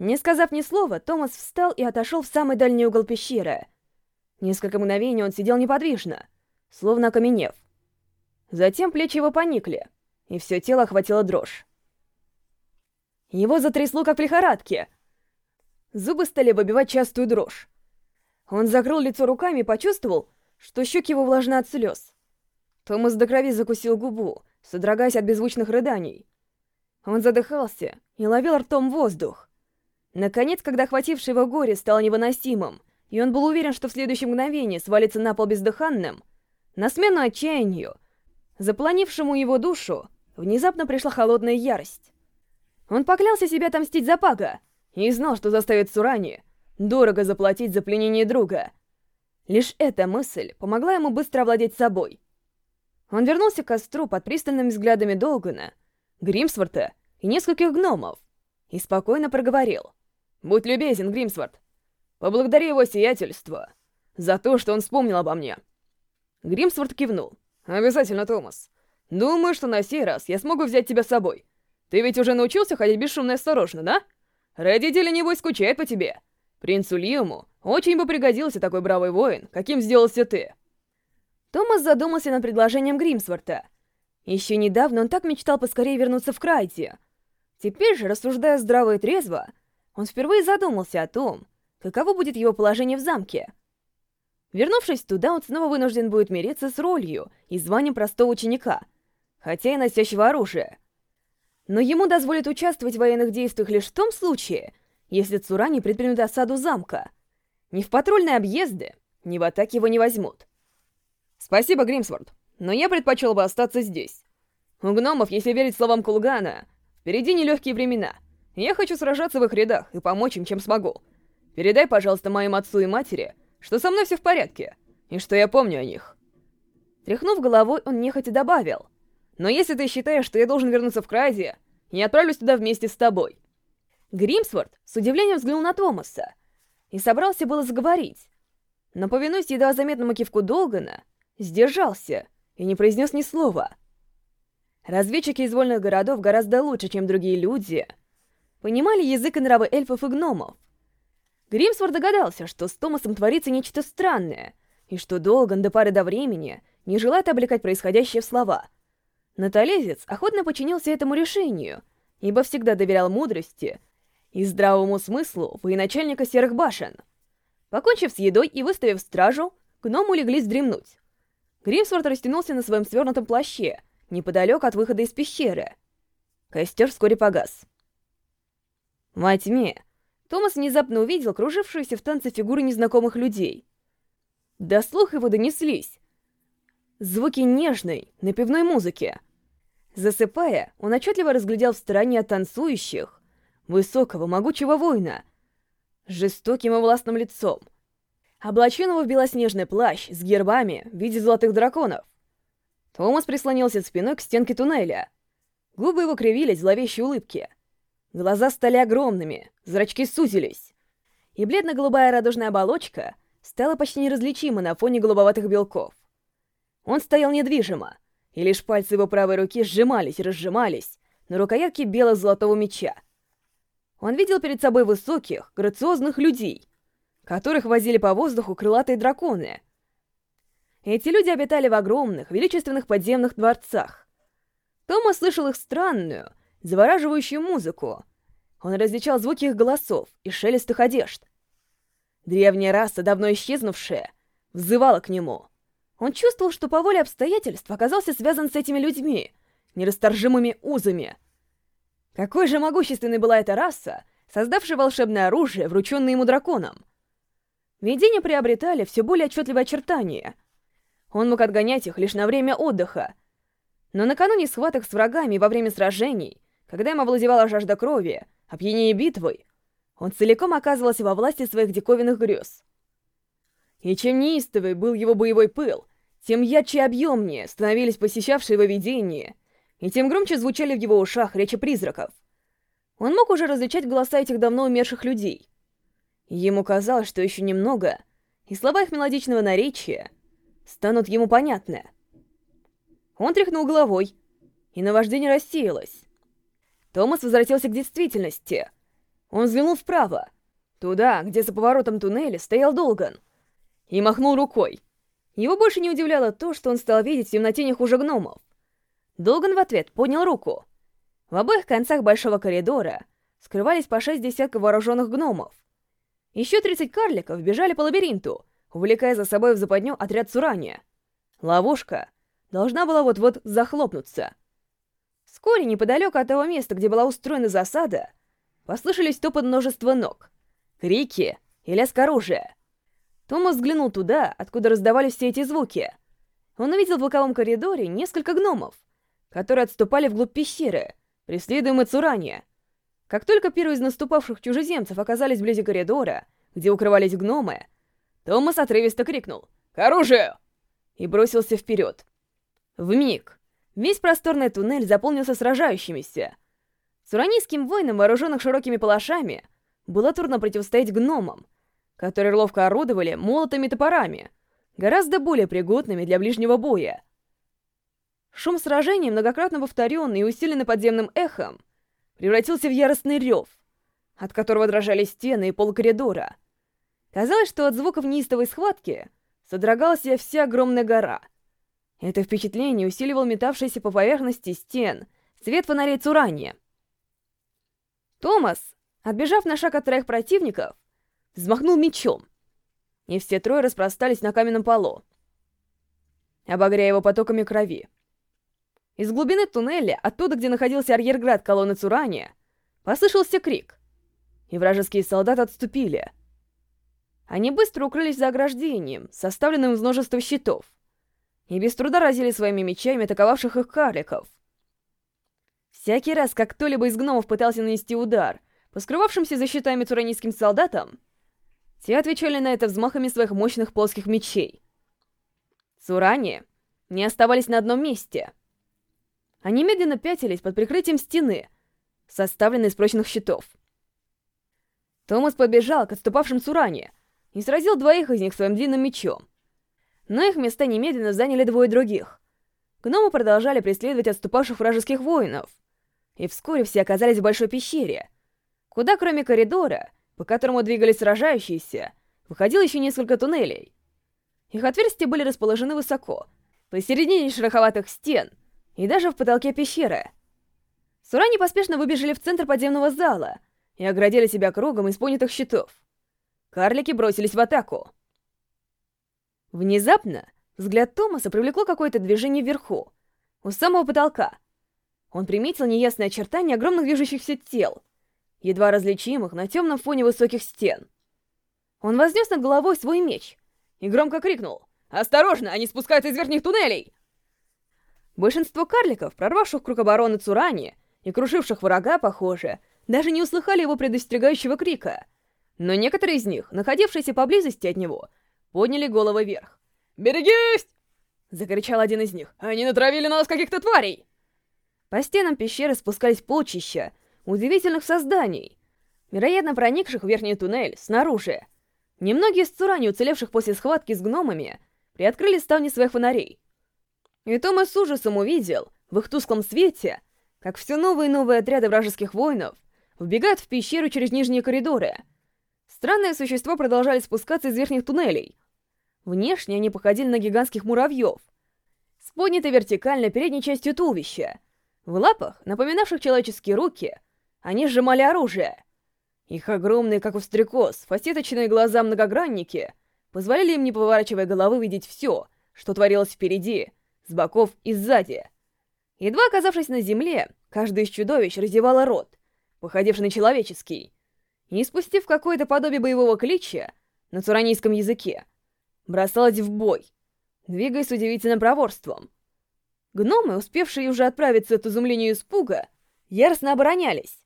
Не сказав ни слова, Томас встал и отошел в самый дальний угол пещеры. Несколько мгновений он сидел неподвижно, словно окаменев. Затем плечи его поникли, и все тело охватило дрожь. Его затрясло, как в лихорадке. Зубы стали выбивать частую дрожь. Он закрыл лицо руками и почувствовал, что щеки его влажны от слез. Томас до крови закусил губу, содрогаясь от беззвучных рыданий. Он задыхался и ловил ртом воздух. Наконец, когда охватившее его горе стало невыносимым, и он был уверен, что в следующее мгновение свалится на пол бездыханным, на смену отчаянию, запланившему его душу, внезапно пришла холодная ярость. Он поклялся себя отомстить за Пага и знал, что заставит Сурани дорого заплатить за пленение друга. Лишь эта мысль помогла ему быстро овладеть собой. Он вернулся к костру под пристальными взглядами Долгана, Гримсворта и нескольких гномов и спокойно проговорил — Будь любезен, Гримсворт. Поблагодари его сиятельство за то, что он вспомнил обо мне. Гримсворт кивнул. Обязательно, Томас. Думаю, что на сей раз я смогу взять тебя с собой. Ты ведь уже научился ходить бесшумно и осторожно, да? Родители, небось, скучают по тебе. Принцу Лиуму очень бы пригодился такой бравый воин, каким сделался ты. Томас задумался над предложением Гримсворта. Еще недавно он так мечтал поскорее вернуться в Крайте. Теперь же, рассуждая здраво и трезво, он впервые задумался о том, каково будет его положение в замке. Вернувшись туда, он снова вынужден будет мириться с ролью и званием простого ученика, хотя и носящего оружие. Но ему дозволят участвовать в военных действиях лишь в том случае, если Цурани предпримет осаду замка. Ни в патрульные объезды, ни в атаке его не возьмут. Спасибо, Гримсворт, но я предпочел бы остаться здесь. У гномов, если верить словам Кулгана, впереди нелегкие времена — я хочу сражаться в их рядах и помочь им, чем смогу. Передай, пожалуйста, моим отцу и матери, что со мной все в порядке, и что я помню о них». Тряхнув головой, он нехотя добавил. «Но если ты считаешь, что я должен вернуться в Крайзе, я отправлюсь туда вместе с тобой». Гримсворт с удивлением взглянул на Томаса и собрался было заговорить, но, повинуясь едва заметному кивку Долгана, сдержался и не произнес ни слова. Разведчики из вольных городов гораздо лучше, чем другие люди — понимали язык и нравы эльфов и гномов. Гримсвор догадался, что с Томасом творится нечто странное, и что Долган до пары до времени не желает облекать происходящее в слова. Наталезец охотно подчинился этому решению, ибо всегда доверял мудрости и здравому смыслу военачальника Серых Башен. Покончив с едой и выставив стражу, гному улеглись дремнуть. Гримсворт растянулся на своем свернутом плаще, неподалеку от выхода из пещеры. Костер вскоре погас. Во тьме Томас внезапно увидел кружившиеся в танце фигуры незнакомых людей. До слуха его донеслись звуки нежной, напевной музыки. Засыпая, он отчетливо разглядел в стороне от танцующих высокого, могучего воина с жестоким и властным лицом, облаченного в белоснежный плащ с гербами в виде золотых драконов. Томас прислонился спиной к стенке туннеля. Губы его кривились в зловещей улыбке — Глаза стали огромными, зрачки сузились. И бледно-голубая радужная оболочка стала почти неразличима на фоне голубоватых белков. Он стоял недвижимо, и лишь пальцы его правой руки сжимались и разжимались на рукоятке бело-золотого меча. Он видел перед собой высоких, грациозных людей, которых возили по воздуху крылатые драконы. Эти люди обитали в огромных, величественных подземных дворцах. Тома слышал их странную, завораживающую музыку. Он различал звуки их голосов и шелест их одежд. Древняя раса, давно исчезнувшая, взывала к нему. Он чувствовал, что по воле обстоятельств оказался связан с этими людьми, нерасторжимыми узами. Какой же могущественной была эта раса, создавшая волшебное оружие, врученное ему драконом. Видения приобретали все более отчетливые очертания. Он мог отгонять их лишь на время отдыха. Но накануне схваток с врагами во время сражений когда им овладевала жажда крови, опьянение битвой, он целиком оказывался во власти своих диковинных грез. И чем неистовый был его боевой пыл, тем ярче и объемнее становились посещавшие его видения, и тем громче звучали в его ушах речи призраков. Он мог уже различать голоса этих давно умерших людей. Ему казалось, что еще немного, и слова их мелодичного наречия станут ему понятны. Он тряхнул головой, и наваждение рассеялось. Томас возвратился к действительности. Он взглянул вправо, туда, где за поворотом туннеля стоял Долган, и махнул рукой. Его больше не удивляло то, что он стал видеть в темноте не хуже гномов. Долган в ответ поднял руку. В обоих концах большого коридора скрывались по шесть десятков вооруженных гномов. Еще 30 карликов бежали по лабиринту, увлекая за собой в западню отряд Цурания. Ловушка должна была вот-вот захлопнуться. Вскоре, неподалеку от того места, где была устроена засада, послышались топот множества ног, крики и лязг оружия. Томас взглянул туда, откуда раздавались все эти звуки. Он увидел в боковом коридоре несколько гномов, которые отступали вглубь пещеры, преследуемые Цурания. Как только первые из наступавших чужеземцев оказались вблизи коридора, где укрывались гномы, Томас отрывисто крикнул «К оружию!» и бросился вперед. В миг весь просторный туннель заполнился сражающимися. Цуранийским воинам, вооруженных широкими палашами, было трудно противостоять гномам, которые ловко орудовали молотами топорами, гораздо более пригодными для ближнего боя. Шум сражения, многократно повторенный и усиленный подземным эхом, превратился в яростный рев, от которого дрожали стены и пол коридора. Казалось, что от звуков неистовой схватки содрогалась вся огромная гора. Это впечатление усиливал метавшийся по поверхности стен свет фонарей Цурания. Томас, отбежав на шаг от троих противников, взмахнул мечом, и все трое распростались на каменном полу, обогряя его потоками крови. Из глубины туннеля, оттуда, где находился арьерград колонны Цурания, послышался крик, и вражеские солдаты отступили. Они быстро укрылись за ограждением, составленным из множества щитов, и без труда разили своими мечами атаковавших их карликов. Всякий раз, как кто-либо из гномов пытался нанести удар по скрывавшимся за щитами цуранийским солдатам, те отвечали на это взмахами своих мощных плоских мечей. Цуране не оставались на одном месте. Они медленно пятились под прикрытием стены, составленной из прочных щитов. Томас побежал к отступавшим Цуране и сразил двоих из них своим длинным мечом. Но их места немедленно заняли двое других. Гномы продолжали преследовать отступавших вражеских воинов. И вскоре все оказались в большой пещере, куда кроме коридора по которому двигались сражающиеся, выходило еще несколько туннелей. Их отверстия были расположены высоко, посередине шероховатых стен и даже в потолке пещеры. Сурани поспешно выбежали в центр подземного зала и оградили себя кругом из понятых щитов. Карлики бросились в атаку. Внезапно взгляд Томаса привлекло какое-то движение вверху, у самого потолка. Он приметил неясное очертание огромных движущихся тел — едва различимых на темном фоне высоких стен. Он вознес над головой свой меч и громко крикнул «Осторожно, они спускаются из верхних туннелей!» Большинство карликов, прорвавших круг обороны Цурани и крушивших врага, похоже, даже не услыхали его предостерегающего крика. Но некоторые из них, находившиеся поблизости от него, подняли головы вверх. «Берегись!» — закричал один из них. «Они натравили на нас каких-то тварей!» По стенам пещеры спускались полчища, удивительных созданий, вероятно, проникших в верхний туннель снаружи. Немногие из Цурани, уцелевших после схватки с гномами, приоткрыли ставни своих фонарей. И Томас с ужасом увидел, в их тусклом свете, как все новые и новые отряды вражеских воинов вбегают в пещеру через нижние коридоры. Странные существа продолжали спускаться из верхних туннелей. Внешне они походили на гигантских муравьев, с поднятой вертикально передней частью туловища. В лапах, напоминавших человеческие руки, они сжимали оружие. Их огромные, как у стрекоз, фасеточные глаза многогранники позволяли им, не поворачивая головы, видеть все, что творилось впереди, с боков и сзади. Едва оказавшись на земле, каждый из чудовищ раздевало рот, походивший на человеческий, и, спустив какое-то подобие боевого клича на цуранийском языке, бросалось в бой, двигаясь с удивительным проворством. Гномы, успевшие уже отправиться от изумления и испуга, яростно оборонялись,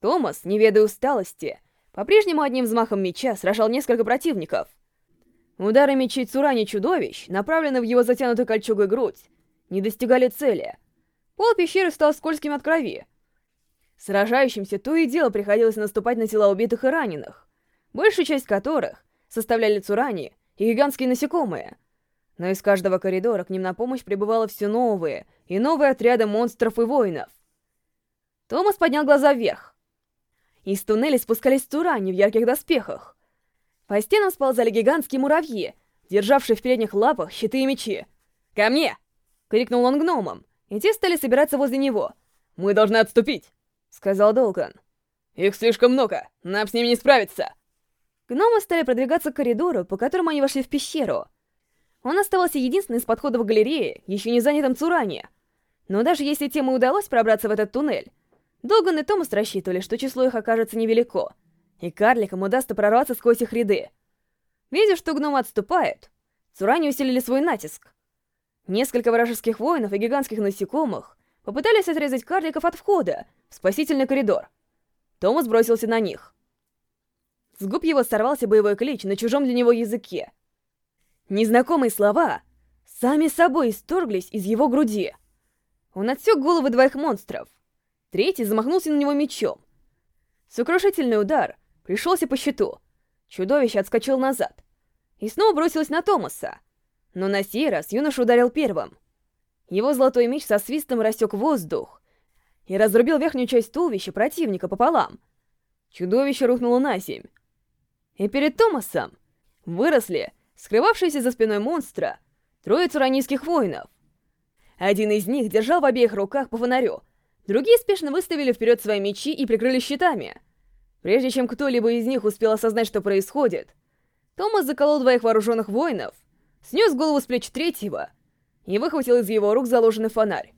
Томас, не ведая усталости, по-прежнему одним взмахом меча сражал несколько противников. Удары мечей Цурани чудовищ, направленные в его затянутую кольчугой грудь, не достигали цели. Пол пещеры стал скользким от крови. Сражающимся то и дело приходилось наступать на тела убитых и раненых, большую часть которых составляли Цурани и гигантские насекомые. Но из каждого коридора к ним на помощь прибывало все новые и новые отряды монстров и воинов. Томас поднял глаза вверх. Из туннеля спускались турани в ярких доспехах. По стенам сползали гигантские муравьи, державшие в передних лапах щиты и мечи. «Ко мне!» — крикнул он гномам, и те стали собираться возле него. «Мы должны отступить!» — сказал Долган. «Их слишком много, нам с ними не справиться!» Гномы стали продвигаться к коридору, по которому они вошли в пещеру. Он оставался единственным из подходов галереи, еще не занятым Цурани. Но даже если тем и удалось пробраться в этот туннель, Долган и Томас рассчитывали, что число их окажется невелико, и карликам удастся прорваться сквозь их ряды. Видя, что гномы отступают, Цурани усилили свой натиск. Несколько вражеских воинов и гигантских насекомых попытались отрезать карликов от входа в спасительный коридор. Томас бросился на них. С губ его сорвался боевой клич на чужом для него языке. Незнакомые слова сами собой исторглись из его груди. Он отсек головы двоих монстров. Третий замахнулся на него мечом. Сокрушительный удар пришелся по щиту. Чудовище отскочил назад. И снова бросилось на Томаса. Но на сей раз юноша ударил первым. Его золотой меч со свистом рассек воздух и разрубил верхнюю часть туловища противника пополам. Чудовище рухнуло на земь. И перед Томасом выросли, скрывавшиеся за спиной монстра, трое цуранийских воинов. Один из них держал в обеих руках по фонарю, другие спешно выставили вперед свои мечи и прикрыли щитами. Прежде чем кто-либо из них успел осознать, что происходит, Томас заколол двоих вооруженных воинов, снес голову с плеч третьего и выхватил из его рук заложенный фонарь.